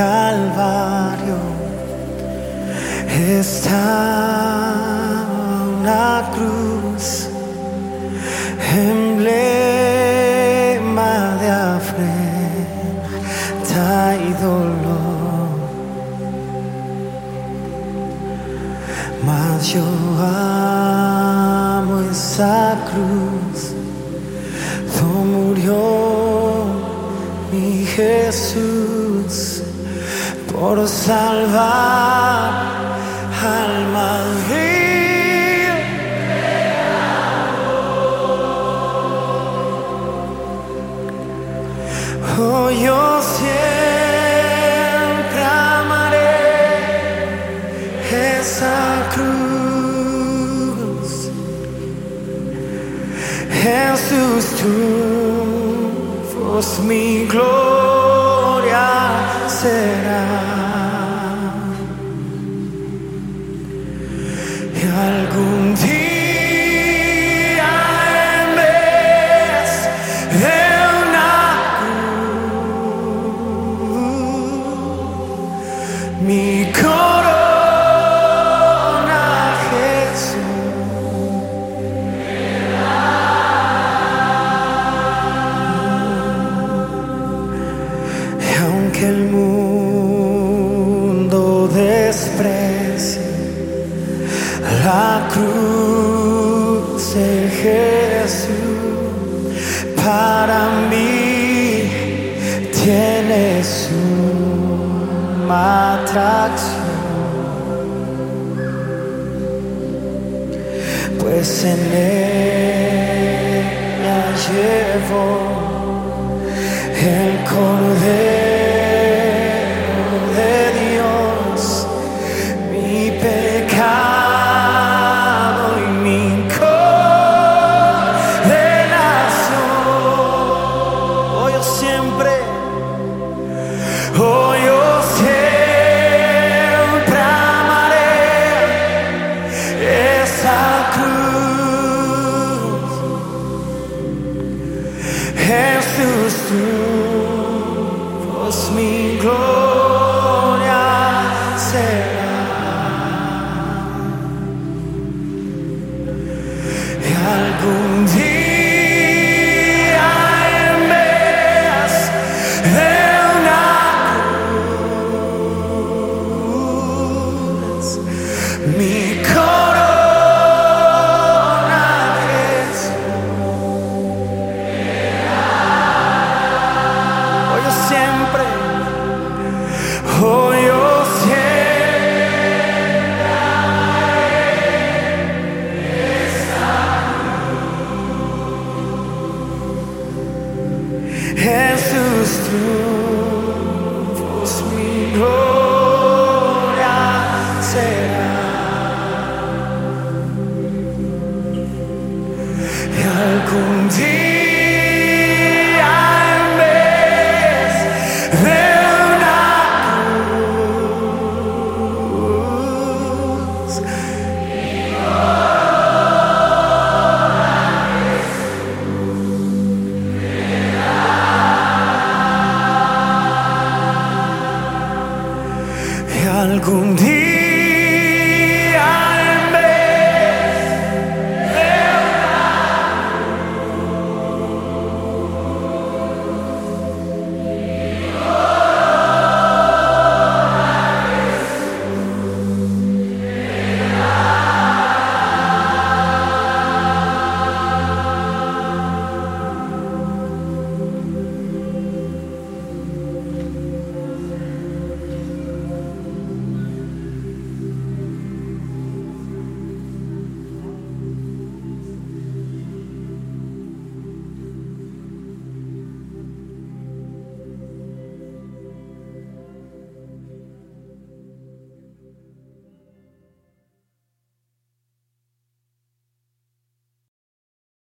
Calvario. Está una cruz, emblema de afrenta y dolor. Mas yo amo esa cruz, tú murió mi Jesús por salvar almas vil. Oh, yo siempre amaré esa cruz. Jesús, tú fues mi gloria será. Y algún día mi corona la cruz de Jesús, para mí tiene suma atracción, pues en ella llevo el Cordero mi y algún día